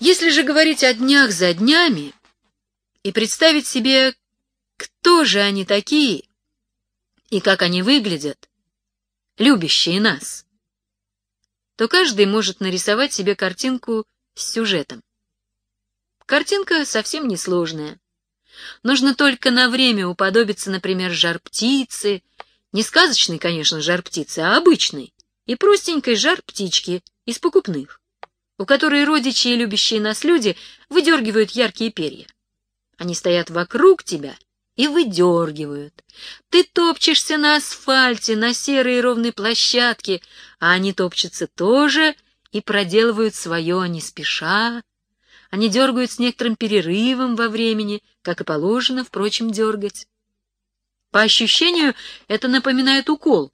Если же говорить о днях за днями и представить себе, кто же они такие и как они выглядят, любящие нас, то каждый может нарисовать себе картинку с сюжетом. Картинка совсем несложная. Нужно только на время уподобиться, например, жар-птицы, не сказочной, конечно, жар-птицы, а обычной и простенькой жар-птички из покупных, у которой родичи и любящие нас люди выдергивают яркие перья. Они стоят вокруг тебя и выдергивают. Ты топчешься на асфальте, на серой ровной площадке, а они топчутся тоже и проделывают свое не спеша, они дергают с некоторым перерывом во времени, как и положено, впрочем, дергать. По ощущению это напоминает укол,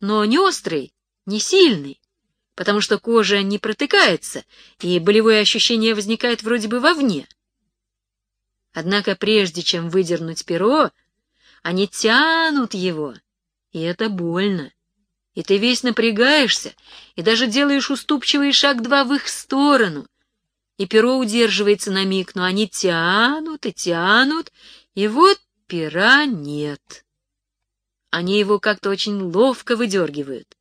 но не острый, не сильный, потому что кожа не протыкается, и болевое ощущение возникает вроде бы вовне. Однако прежде чем выдернуть перо, они тянут его, и это больно. И ты весь напрягаешься, и даже делаешь уступчивый шаг два в их сторону, и перо удерживается на миг, но они тянут и тянут, и вот пера нет. Они его как-то очень ловко выдергивают.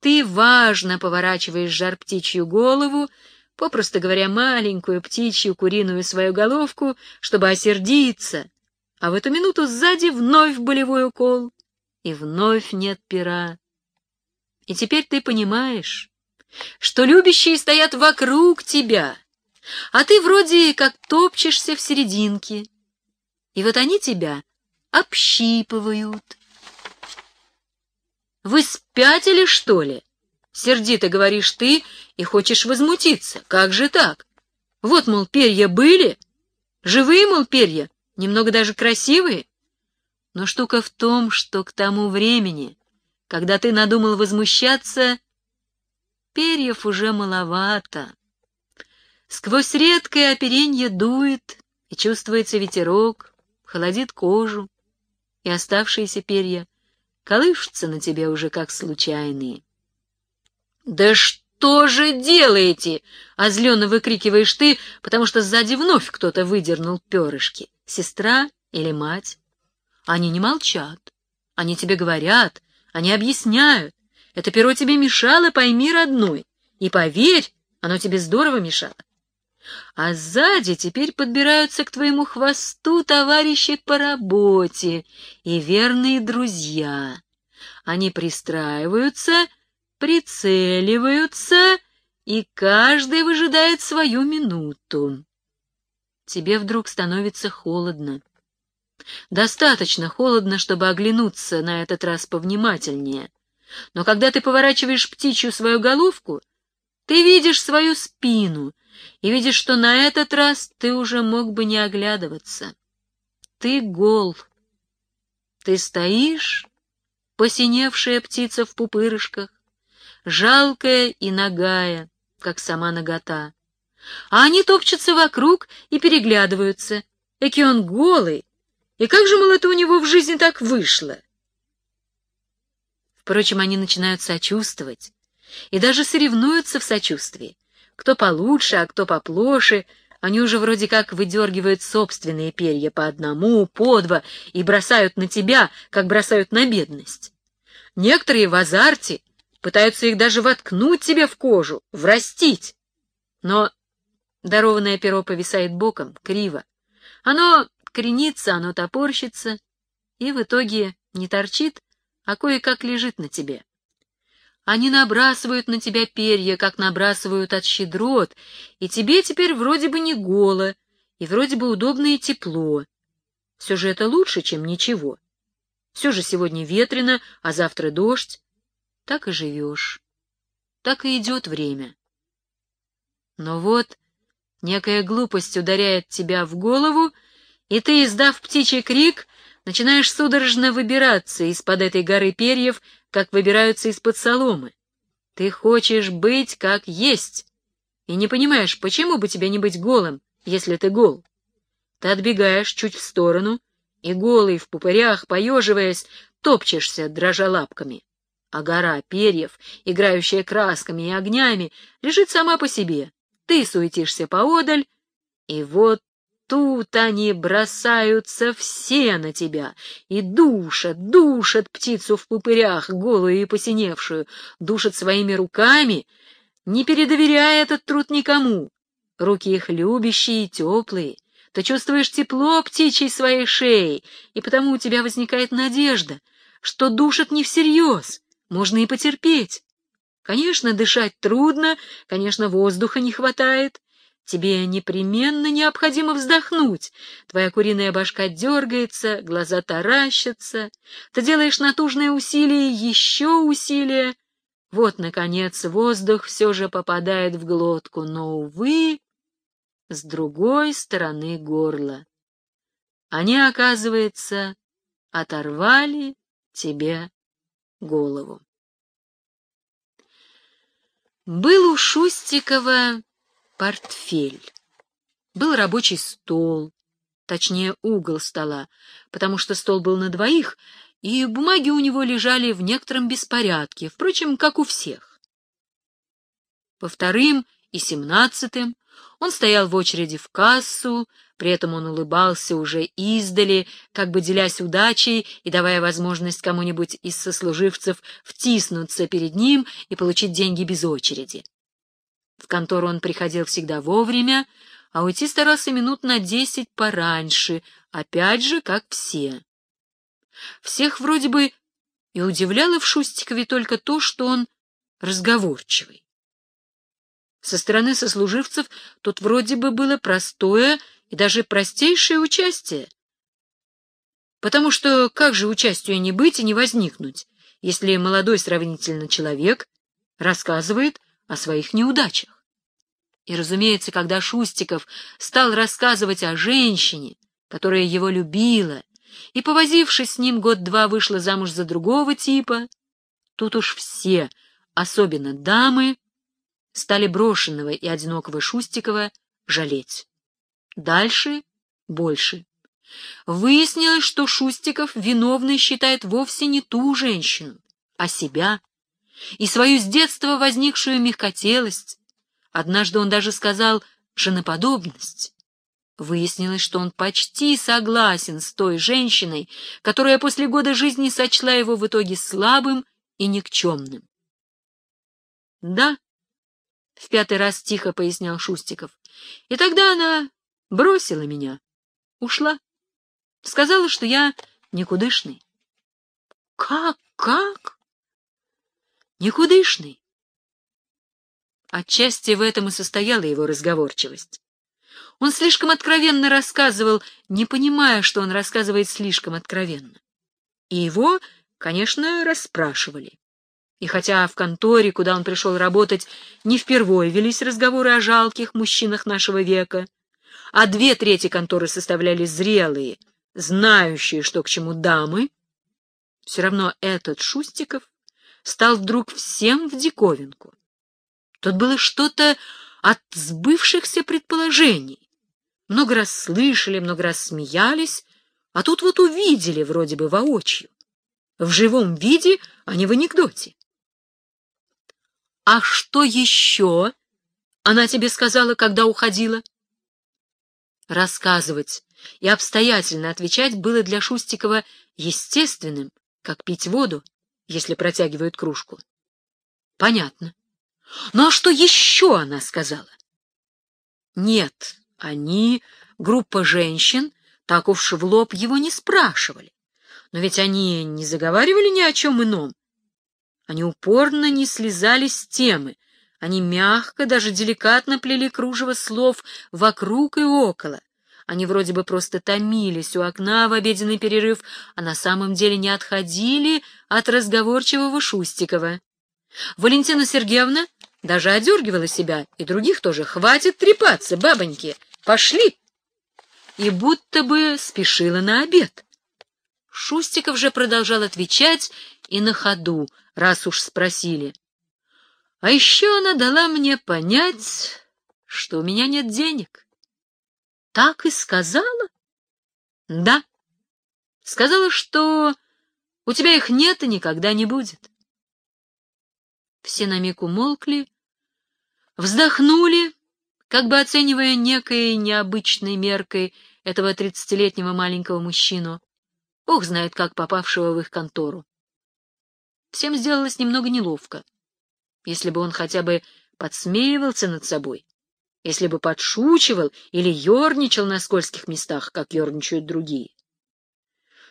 Ты важно поворачиваешь жар-птичью голову, попросту говоря, маленькую птичью куриную свою головку, чтобы осердиться, а в эту минуту сзади вновь болевой укол, и вновь нет пера. И теперь ты понимаешь, что любящие стоят вокруг тебя, а ты вроде как топчешься в серединке. И вот они тебя общипывают. Вы спятили, что ли? Сердито говоришь ты и хочешь возмутиться. Как же так? Вот, мол, перья были, живые, мол, перья, немного даже красивые. Но штука в том, что к тому времени, когда ты надумал возмущаться, перьев уже маловато. Сквозь редкое оперенье дует, и чувствуется ветерок, холодит кожу, и оставшиеся перья колышутся на тебе уже как случайные. «Да что же делаете?» — озленно выкрикиваешь ты, потому что сзади вновь кто-то выдернул перышки. Сестра или мать? Они не молчат. Они тебе говорят, они объясняют. Это перо тебе мешало, пойми, родной. И поверь, оно тебе здорово мешало а сзади теперь подбираются к твоему хвосту товарищи по работе и верные друзья. Они пристраиваются, прицеливаются, и каждый выжидает свою минуту. Тебе вдруг становится холодно. Достаточно холодно, чтобы оглянуться на этот раз повнимательнее. Но когда ты поворачиваешь птичью свою головку, ты видишь свою спину и видишь, что на этот раз ты уже мог бы не оглядываться. Ты гол. Ты стоишь, посиневшая птица в пупырышках, жалкая и нагая, как сама нагота. А они топчутся вокруг и переглядываются. Эки он голый, и как же, мол, это у него в жизни так вышло? Впрочем, они начинают сочувствовать и даже соревнуются в сочувствии. Кто получше, а кто поплоше, они уже вроде как выдергивают собственные перья по одному, по два и бросают на тебя, как бросают на бедность. Некоторые в азарте пытаются их даже воткнуть тебе в кожу, врастить. Но дарованное перо повисает боком, криво. Оно кренится, оно топорщится, и в итоге не торчит, а кое-как лежит на тебе. Они набрасывают на тебя перья, как набрасывают от щедрот, и тебе теперь вроде бы не голо, и вроде бы удобно и тепло. Все же это лучше, чем ничего. Все же сегодня ветрено, а завтра дождь. Так и живешь. Так и идет время. Но вот некая глупость ударяет тебя в голову, и ты, издав птичий крик, начинаешь судорожно выбираться из-под этой горы перьев, как выбираются из-под соломы. Ты хочешь быть как есть, и не понимаешь, почему бы тебе не быть голым, если ты гол. Ты отбегаешь чуть в сторону, и голый в пупырях, поеживаясь, топчешься, дрожа лапками. А гора перьев, играющая красками и огнями, лежит сама по себе, ты суетишься поодаль, и вот тут они бросаются все на тебя и душат, душат птицу в пупырях, голую и посиневшую, душат своими руками, не передоверяя этот труд никому. Руки их любящие и теплые, ты чувствуешь тепло птичьей своей шеи, и потому у тебя возникает надежда, что душат не всерьез, можно и потерпеть. Конечно, дышать трудно, конечно, воздуха не хватает. Тебе непременно необходимо вздохнуть. Твоя куриная башка дергается, глаза таращатся. Ты делаешь натужное усилие, еще усилие. Вот, наконец, воздух все же попадает в глотку, но, увы, с другой стороны горла. Они, оказывается, оторвали тебе голову. Был у Шустикова портфель. Был рабочий стол, точнее угол стола, потому что стол был на двоих, и бумаги у него лежали в некотором беспорядке, впрочем, как у всех. По вторым и семнадцатым он стоял в очереди в кассу, при этом он улыбался уже издали, как бы делясь удачей и давая возможность кому-нибудь из сослуживцев втиснуться перед ним и получить деньги без очереди. В контору он приходил всегда вовремя, а уйти старался минут на десять пораньше, опять же, как все. Всех вроде бы и удивляло в Шустикове только то, что он разговорчивый. Со стороны сослуживцев тут вроде бы было простое и даже простейшее участие. Потому что как же участию не быть и не возникнуть, если молодой сравнительно человек рассказывает о своих неудачах? И, разумеется, когда Шустиков стал рассказывать о женщине, которая его любила, и, повозившись с ним год-два, вышла замуж за другого типа, тут уж все, особенно дамы, стали брошенного и одинокого Шустикова жалеть. Дальше больше. Выяснилось, что Шустиков виновной считает вовсе не ту женщину, а себя и свою с детства возникшую мягкотелость. Однажды он даже сказал «женоподобность». Выяснилось, что он почти согласен с той женщиной, которая после года жизни сочла его в итоге слабым и никчемным. Да, в пятый раз тихо пояснял Шустиков. И тогда она бросила меня, ушла. Сказала, что я никудышный. Как, как? Никудышный. Отчасти в этом и состояла его разговорчивость. Он слишком откровенно рассказывал, не понимая, что он рассказывает слишком откровенно. И его, конечно, расспрашивали. И хотя в конторе, куда он пришел работать, не впервые велись разговоры о жалких мужчинах нашего века, а две трети конторы составляли зрелые, знающие, что к чему дамы, все равно этот Шустиков стал вдруг всем в диковинку. Тут было что-то от сбывшихся предположений. Много раз слышали, много раз смеялись, а тут вот увидели вроде бы воочию. В живом виде, а не в анекдоте. «А что еще?» она тебе сказала, когда уходила? Рассказывать и обстоятельно отвечать было для Шустикова естественным, как пить воду, если протягивают кружку. Понятно. Ну а что еще она сказала? Нет, они, группа женщин, так уж в лоб его не спрашивали. Но ведь они не заговаривали ни о чем ином, они упорно не слезали с темы. Они мягко, даже деликатно плели кружево слов вокруг и около. Они вроде бы просто томились у окна в обеденный перерыв, а на самом деле не отходили от разговорчивого Шустикова. Валентина Сергеевна даже одергивала себя, и других тоже. «Хватит трепаться, бабоньки! Пошли!» И будто бы спешила на обед. Шустиков же продолжал отвечать и на ходу, раз уж спросили. А еще она дала мне понять, что у меня нет денег. Так и сказала? Да. Сказала, что у тебя их нет и никогда не будет. Все на миг умолкли, вздохнули, как бы оценивая некой необычной меркой этого тридцатилетнего маленького мужчину, бог знает как попавшего в их контору. Всем сделалось немного неловко. Если бы он хотя бы подсмеивался над собой, если бы подшучивал или ерничал на скользких местах, как ерничают другие.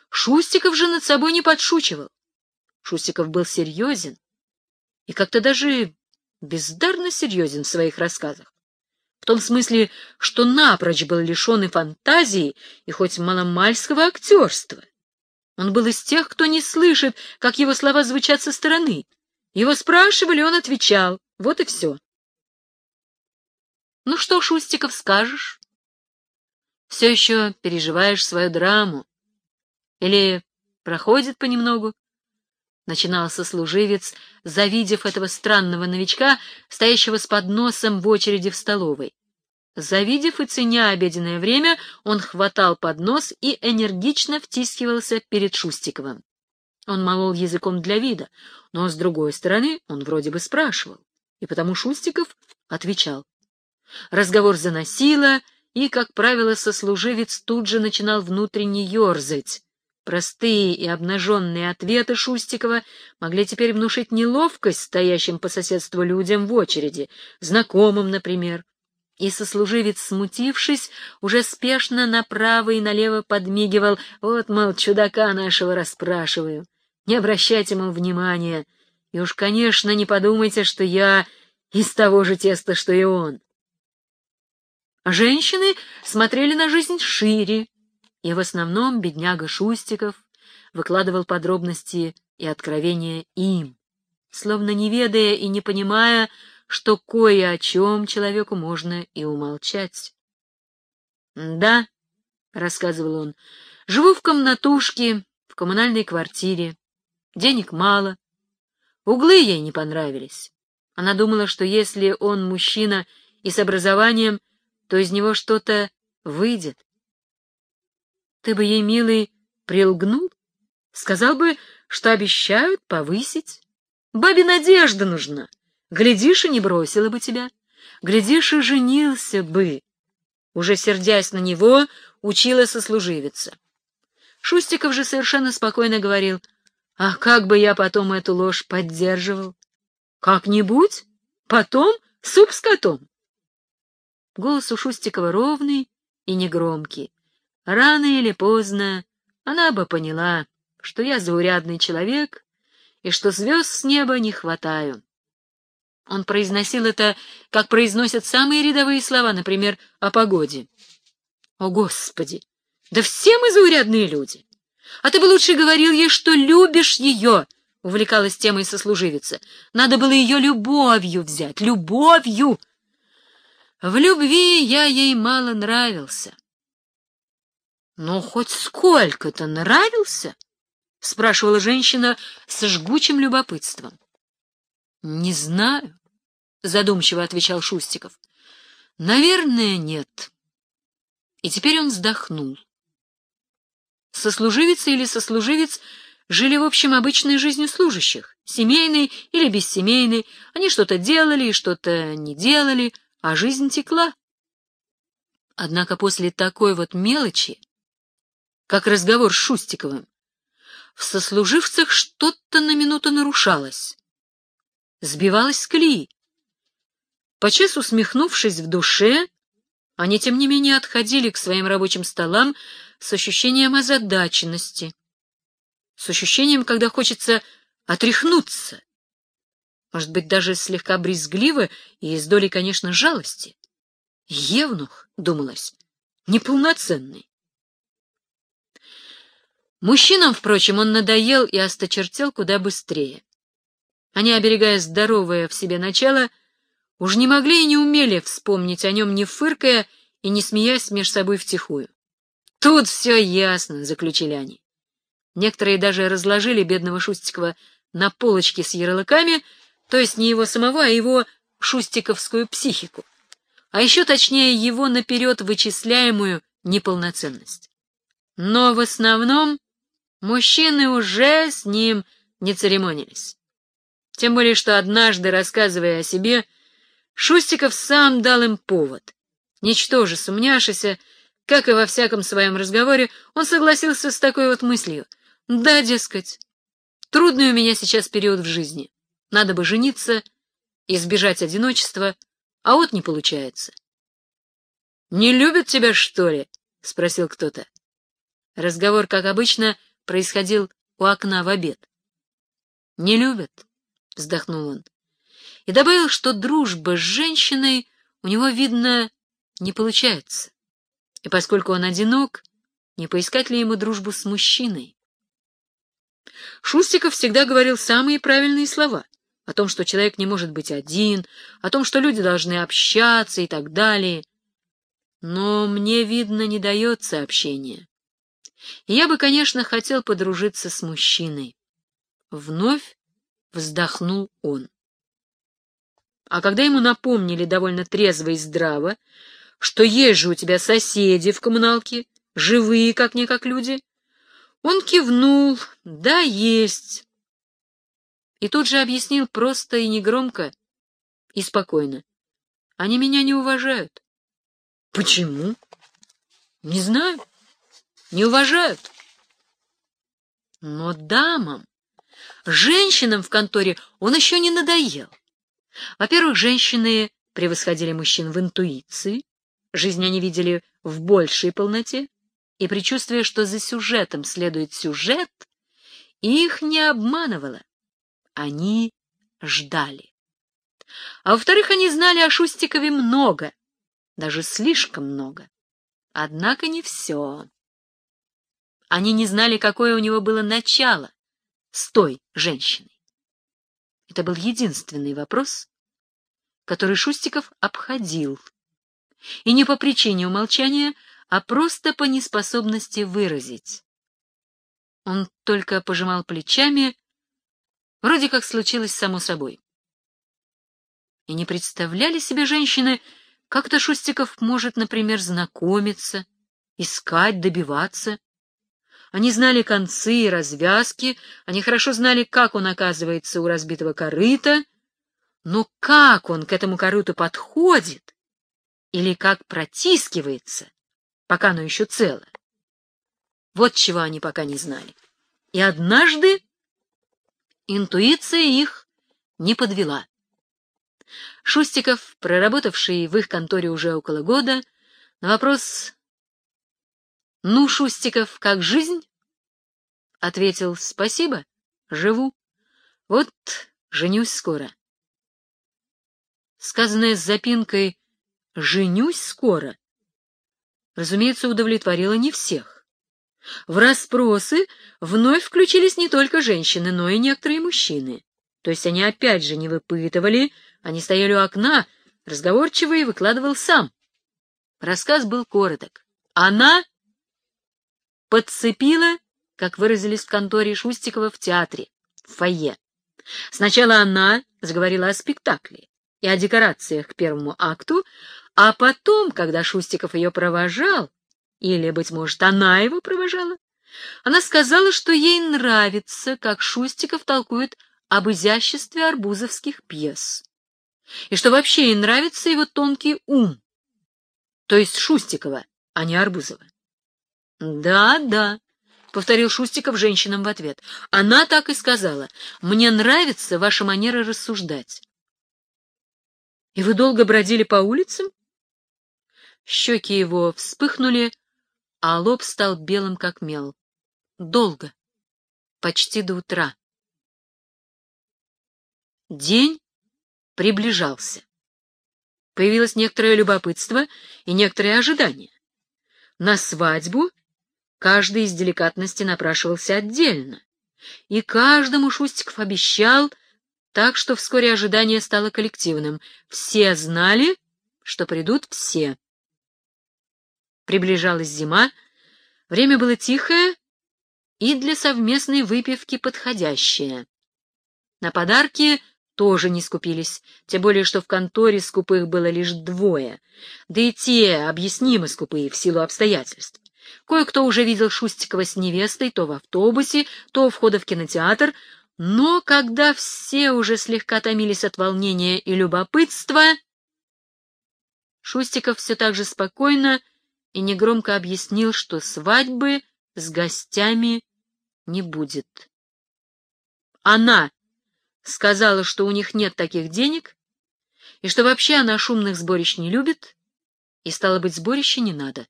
Шустиков же над собой не подшучивал. Шустиков был серьезен и как-то даже бездарно серьезен в своих рассказах. В том смысле, что напрочь был лишен и фантазии, и хоть маломальского актерства. Он был из тех, кто не слышит, как его слова звучат со стороны. Его спрашивали, он отвечал. Вот и все. Ну что, Шустиков, скажешь? Все еще переживаешь свою драму? Или проходит понемногу? Начинал сослуживец, завидев этого странного новичка, стоящего с подносом в очереди в столовой. Завидев и ценя обеденное время, он хватал поднос и энергично втискивался перед Шустиковым. Он молол языком для вида, но, с другой стороны, он вроде бы спрашивал, и потому Шустиков отвечал. Разговор заносило, и, как правило, сослуживец тут же начинал внутренне ерзать. Простые и обнаженные ответы Шустикова могли теперь внушить неловкость стоящим по соседству людям в очереди, знакомым, например. И сослуживец, смутившись, уже спешно направо и налево подмигивал, вот, мол, чудака нашего расспрашиваю. Не обращайте, мол, внимания, и уж, конечно, не подумайте, что я из того же теста, что и он. Женщины смотрели на жизнь шире, и в основном бедняга Шустиков выкладывал подробности и откровения им, словно не ведая и не понимая, что кое о чем человеку можно и умолчать. «Да», — рассказывал он, — «живу в комнатушке, в коммунальной квартире. Денег мало. Углы ей не понравились. Она думала, что если он мужчина и с образованием, то из него что-то выйдет. Ты бы ей, милый, прилгнул, сказал бы, что обещают повысить. Бабе надежда нужна. Глядишь, и не бросила бы тебя. Глядишь, и женился бы. Уже сердясь на него, учила сослуживица. Шустиков же совершенно спокойно говорил, «А как бы я потом эту ложь поддерживал? Как-нибудь? Потом суп с котом?» Голос у Шустикова ровный и негромкий. Рано или поздно она бы поняла, что я заурядный человек и что звезд с неба не хватаю. Он произносил это, как произносят самые рядовые слова, например, о погоде. О, Господи! Да все мы заурядные люди! А ты бы лучше говорил ей, что любишь ее, — увлекалась темой сослуживица. Надо было ее любовью взять, любовью. В любви я ей мало нравился. «Ну, хоть сколько-то нравился?» — спрашивала женщина с жгучим любопытством. «Не знаю», — задумчиво отвечал Шустиков. «Наверное, нет». И теперь он вздохнул. Сослуживица или сослуживец жили, в общем, обычной жизнью служащих, семейной или бессемейной. Они что-то делали и что-то не делали, а жизнь текла. Однако после такой вот мелочи как разговор с Шустиковым. В сослуживцах что-то на минуту нарушалось. Сбивалось с колеи. Почас усмехнувшись в душе, они, тем не менее, отходили к своим рабочим столам с ощущением озадаченности, с ощущением, когда хочется отряхнуться, может быть, даже слегка брезгливо и с долей, конечно, жалости. Евнух, думалось, неполноценный. Мужчинам, впрочем, он надоел и осточертел куда быстрее. Они, оберегая здоровое в себе начало, уж не могли и не умели вспомнить о нем, не фыркая и не смеясь меж собой втихую. «Тут все ясно», — заключили они. Некоторые даже разложили бедного Шустикова на полочке с ярлыками, то есть не его самого, а его шустиковскую психику, а еще точнее его наперед вычисляемую неполноценность. Но в основном Мужчины уже с ним не церемонились. Тем более, что однажды, рассказывая о себе, Шустиков сам дал им повод. Ничтоже сумняшися, как и во всяком своем разговоре, он согласился с такой вот мыслью. Да, дескать, трудный у меня сейчас период в жизни. Надо бы жениться, избежать одиночества, а вот не получается. «Не любят тебя, что ли?» — спросил кто-то. Разговор, как обычно, происходил у окна в обед. «Не любят», — вздохнул он. И добавил, что дружба с женщиной у него, видно, не получается. И поскольку он одинок, не поискать ли ему дружбу с мужчиной? Шустиков всегда говорил самые правильные слова о том, что человек не может быть один, о том, что люди должны общаться и так далее. Но мне, видно, не дается общение. И я бы, конечно, хотел подружиться с мужчиной. Вновь вздохнул он. А когда ему напомнили довольно трезво и здраво, что есть же у тебя соседи в коммуналке, живые как-никак люди, он кивнул, да, есть. И тут же объяснил просто и негромко, и спокойно. Они меня не уважают. Почему? Не знаю. Не уважают. Но дамам, женщинам в конторе он еще не надоел. Во-первых, женщины превосходили мужчин в интуиции, жизнь они видели в большей полноте, и предчувствие, что за сюжетом следует сюжет, их не обманывало. Они ждали. А во-вторых, они знали о Шустикове много, даже слишком много. Однако не все. Они не знали, какое у него было начало с той женщиной. Это был единственный вопрос, который Шустиков обходил. И не по причине умолчания, а просто по неспособности выразить. Он только пожимал плечами, вроде как случилось само собой. И не представляли себе женщины, как-то Шустиков может, например, знакомиться, искать, добиваться. Они знали концы и развязки, они хорошо знали, как он оказывается у разбитого корыта, но как он к этому корыту подходит или как протискивается, пока оно еще цело. Вот чего они пока не знали. И однажды интуиция их не подвела. Шустиков, проработавший в их конторе уже около года, на вопрос «Ну, Шустиков, как жизнь?» ответил «Спасибо, живу. Вот женюсь скоро». Сказанное с запинкой «женюсь скоро» разумеется, удовлетворило не всех. В расспросы вновь включились не только женщины, но и некоторые мужчины. То есть они опять же не выпытывали, они стояли у окна, разговорчивый выкладывал сам. Рассказ был короток. Она подцепила, как выразились в конторе Шустикова в театре, в фойе. Сначала она заговорила о спектакле и о декорациях к первому акту, а потом, когда Шустиков ее провожал, или, быть может, она его провожала, она сказала, что ей нравится, как Шустиков толкует об изяществе арбузовских пьес, и что вообще ей нравится его тонкий ум, то есть Шустикова, а не Арбузова. «Да, да», — повторил Шустиков женщинам в ответ. «Она так и сказала. Мне нравится ваша манера рассуждать». «И вы долго бродили по улицам?» Щеки его вспыхнули, а лоб стал белым, как мел. Долго, почти до утра. День приближался. Появилось некоторое любопытство и некоторое ожидание. На свадьбу каждый из деликатности напрашивался отдельно, и каждому Шустиков обещал, так что вскоре ожидание стало коллективным. Все знали, что придут все. Приближалась зима, время было тихое и для совместной выпивки подходящее. На подарки тоже не скупились, тем более, что в конторе скупых было лишь двое, да и те объяснимо скупые в силу обстоятельств. Кое-кто уже видел Шустикова с невестой то в автобусе, то у входа в кинотеатр, но когда все уже слегка томились от волнения и любопытства, Шустиков все так же спокойно и негромко объяснил, что свадьбы с гостями не будет. Она сказала, что у них нет таких денег, и что вообще она шумных сборищ не любит, и, стало быть, сборища не надо.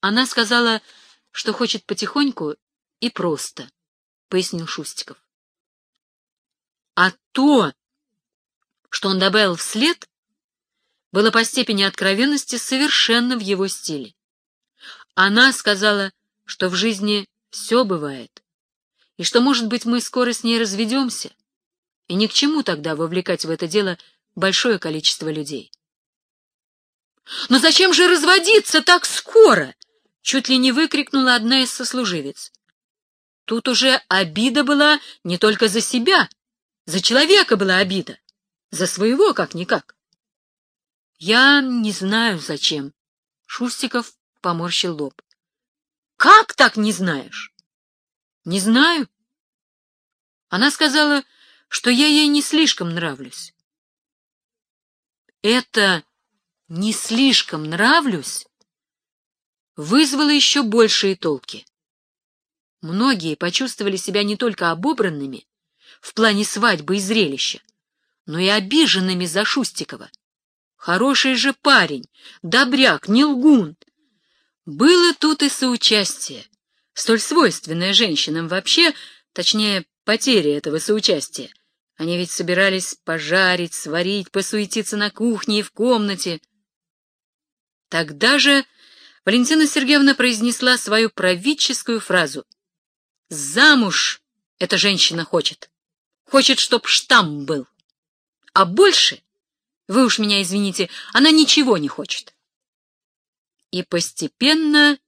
Она сказала, что хочет потихоньку и просто, — пояснил Шустиков. А то, что он добавил вслед, было по степени откровенности совершенно в его стиле. Она сказала, что в жизни все бывает, и что, может быть, мы скоро с ней разведемся, и ни к чему тогда вовлекать в это дело большое количество людей. «Но зачем же разводиться так скоро?» — чуть ли не выкрикнула одна из сослуживец. Тут уже обида была не только за себя, за человека была обида, за своего как-никак. Я не знаю, зачем. Шустиков поморщил лоб. Как так не знаешь? Не знаю. Она сказала, что я ей не слишком нравлюсь. Это «не слишком нравлюсь» вызвало еще большие толки. Многие почувствовали себя не только обобранными в плане свадьбы и зрелища, но и обиженными за Шустикова. Хороший же парень, добряк, не лгун. Было тут и соучастие, столь свойственное женщинам вообще, точнее, потеря этого соучастия. Они ведь собирались пожарить, сварить, посуетиться на кухне и в комнате. Тогда же Валентина Сергеевна произнесла свою правительскую фразу. «Замуж эта женщина хочет. Хочет, чтоб штамм был. А больше, вы уж меня извините, она ничего не хочет». И постепенно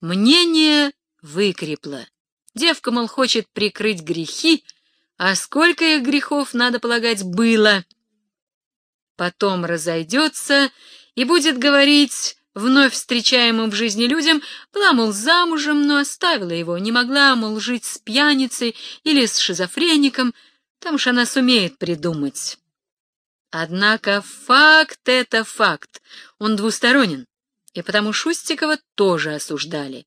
мнение выкрепло. Девка, мол, хочет прикрыть грехи, а сколько их грехов, надо полагать, было. Потом разойдется и будет говорить вновь встречаемым в жизни людям, была, мол, замужем, но оставила его, не могла, мол, жить с пьяницей или с шизофреником, там уж она сумеет придумать. Однако факт — это факт, он двусторонен, и потому Шустикова тоже осуждали.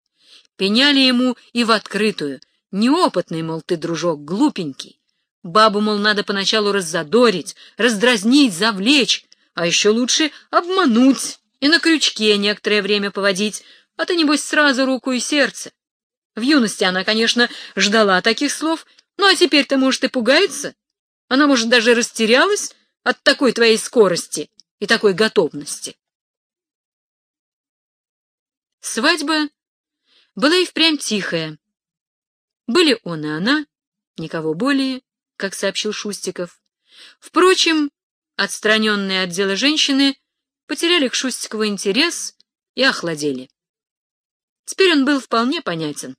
Пеняли ему и в открытую. Неопытный, мол, ты, дружок, глупенький. Бабу, мол, надо поначалу раззадорить, раздразнить, завлечь, а еще лучше обмануть и на крючке некоторое время поводить, а то, небось, сразу руку и сердце. В юности она, конечно, ждала таких слов, ну а теперь-то, может, и пугается. Она, может, даже растерялась от такой твоей скорости и такой готовности. Свадьба была и впрямь тихая. Были он и она, никого более, как сообщил Шустиков. Впрочем, отстраненные от дела женщины потеряли к Шустикову интерес и охладели. Теперь он был вполне понятен.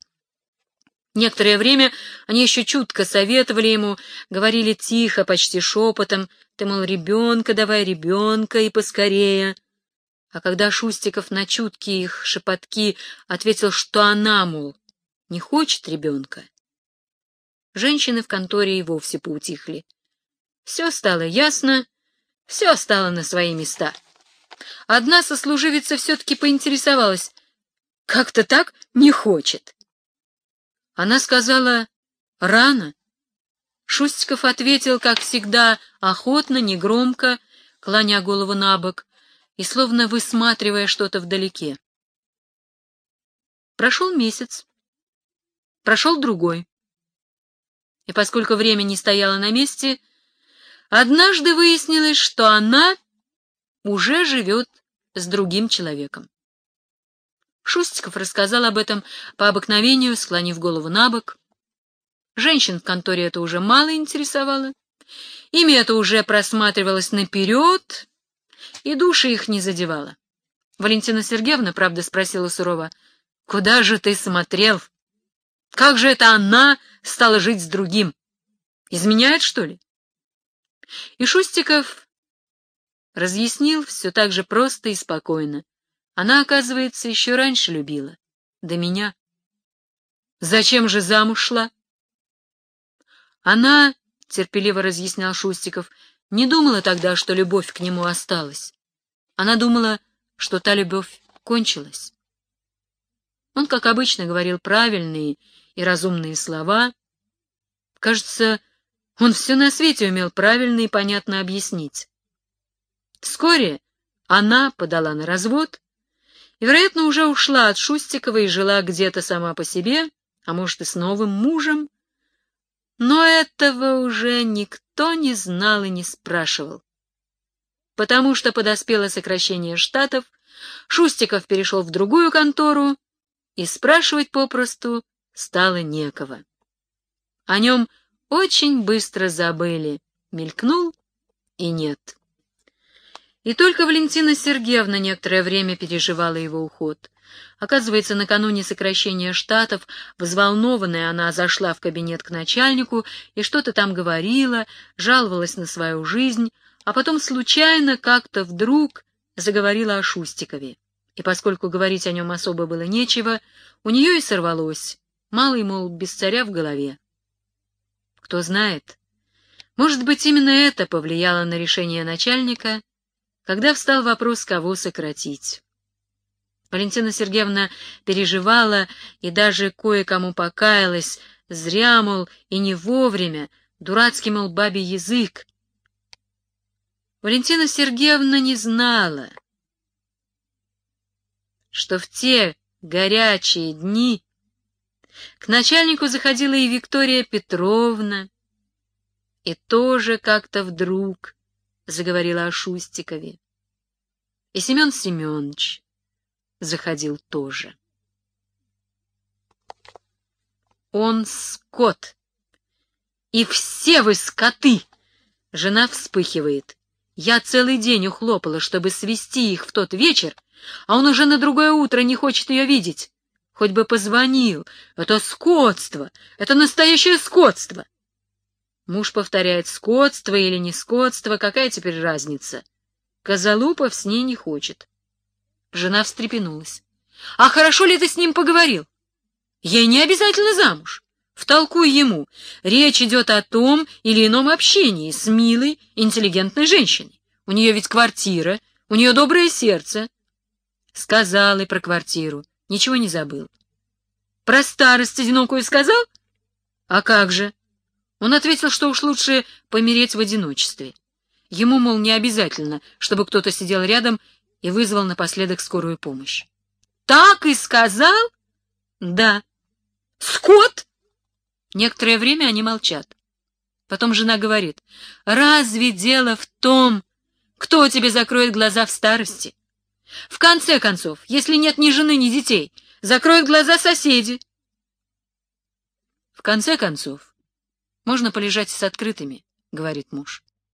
Некоторое время они еще чутко советовали ему, говорили тихо, почти шепотом, ты, мол, ребенка давай, ребенка и поскорее. А когда Шустиков на чуткие их шепотки ответил, что она, мол, не хочет ребенка, женщины в конторе и вовсе поутихли. Все стало ясно, все стало на свои места. Одна сослуживица все-таки поинтересовалась, как-то так не хочет. Она сказала, рано. Шустиков ответил, как всегда, охотно, негромко, клоня голову на бок, и словно высматривая что-то вдалеке. Прошел месяц, прошел другой. И поскольку время не стояло на месте, однажды выяснилось, что она уже живет с другим человеком. Шустиков рассказал об этом по обыкновению, склонив голову на бок. Женщин в конторе это уже мало интересовало. Ими это уже просматривалось наперед, и души их не задевала. Валентина Сергеевна, правда, спросила сурово, «Куда же ты смотрел? Как же это она стала жить с другим? Изменяет, что ли?» И Шустиков разъяснил все так же просто и спокойно. Она, оказывается, еще раньше любила. До меня. Зачем же замуж шла? Она, терпеливо разъяснял Шустиков, не думала тогда, что любовь к нему осталась. Она думала, что та любовь кончилась. Он, как обычно, говорил правильные и разумные слова. Кажется, он все на свете умел правильно и понятно объяснить. Вскоре она подала на развод и, вероятно, уже ушла от Шустикова и жила где-то сама по себе, а может и с новым мужем. Но этого уже никто не знал и не спрашивал. Потому что подоспело сокращение штатов, Шустиков перешел в другую контору, и спрашивать попросту стало некого. О нем очень быстро забыли, мелькнул и нет. И только Валентина Сергеевна некоторое время переживала его уход. Оказывается, накануне сокращения штатов, взволнованная, она зашла в кабинет к начальнику и что-то там говорила, жаловалась на свою жизнь, а потом случайно как-то вдруг заговорила о Шустикове. И поскольку говорить о нем особо было нечего, у нее и сорвалось. Малый, мол, без царя в голове. Кто знает, может быть, именно это повлияло на решение начальника, когда встал вопрос, кого сократить. Валентина Сергеевна переживала и даже кое-кому покаялась, зря, мол, и не вовремя, дурацкий, мол, бабий язык. Валентина Сергеевна не знала, что в те горячие дни к начальнику заходила и Виктория Петровна, и тоже как-то вдруг заговорила о Шустикове. И Семен Семенович заходил тоже. Он скот. И все вы скоты! Жена вспыхивает. Я целый день ухлопала, чтобы свести их в тот вечер, а он уже на другое утро не хочет ее видеть. Хоть бы позвонил. Это скотство! Это настоящее скотство! Муж повторяет, скотство или не скотство, какая теперь разница? Козалупов с ней не хочет. Жена встрепенулась. — А хорошо ли ты с ним поговорил? Ей не обязательно замуж. Втолкуй ему. Речь идет о том или ином общении с милой, интеллигентной женщиной. У нее ведь квартира, у нее доброе сердце. Сказал и про квартиру, ничего не забыл. Про старость одинокую сказал? А как же? Он ответил, что уж лучше помереть в одиночестве. Ему, мол, не обязательно, чтобы кто-то сидел рядом и вызвал напоследок скорую помощь. «Так и сказал?» «Да». «Скот?» Некоторое время они молчат. Потом жена говорит, «Разве дело в том, кто тебе закроет глаза в старости? В конце концов, если нет ни жены, ни детей, закроют глаза соседи». В конце концов, можно полежать с открытыми, — говорит муж.